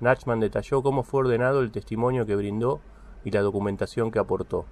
Nachman detalló cómo fue ordenado el testimonio que brindó y la documentación que aportó.